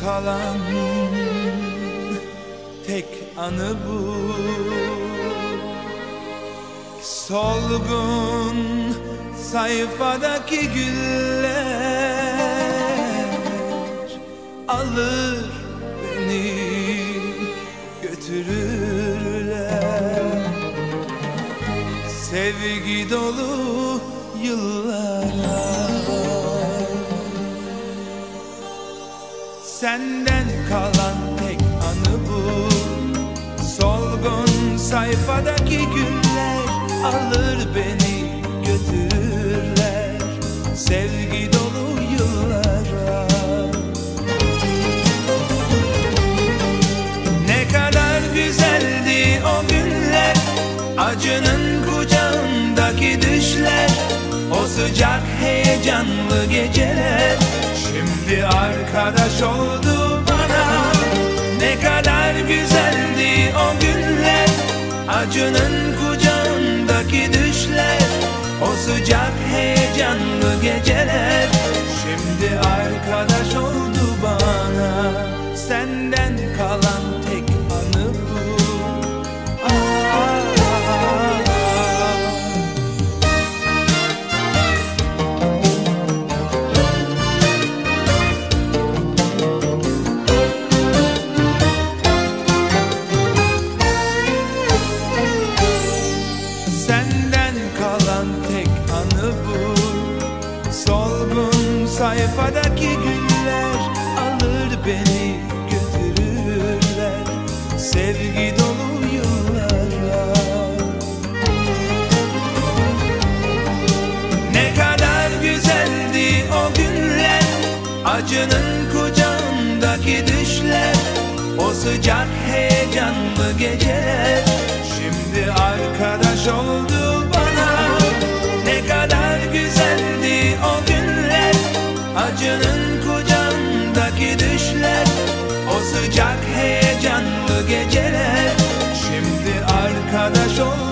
kalan tek anı bu. Solgun sayfadaki güller Alır beni götürürler. Sevgi dolu yıllara Senden kalan tek anı bu. Solgun sayfadaki güller Alır beni götürürler. Sevgi dolu yıllara. Ne kadar güzeldi o günler Acının kucağındaki düşler O sıcak heyecanlı geceler. Şimdi arkadaş oldu bana Ne kadar güzeldi o günler. Acının kucağındaki düşler O sıcak heyecanlı geceler. Şimdi arkadaş oldu Solgun sayfadaki güller Alır beni götürürler. Sevgi dolu yıllara Ne kadar güzeldi o günler. Acının kucağındaki düşler. O sıcak heyecanlı geceler. Şimdi arkadaş oldu bana sıcak heyecanlı geceler. Şimdi arkadaş ol.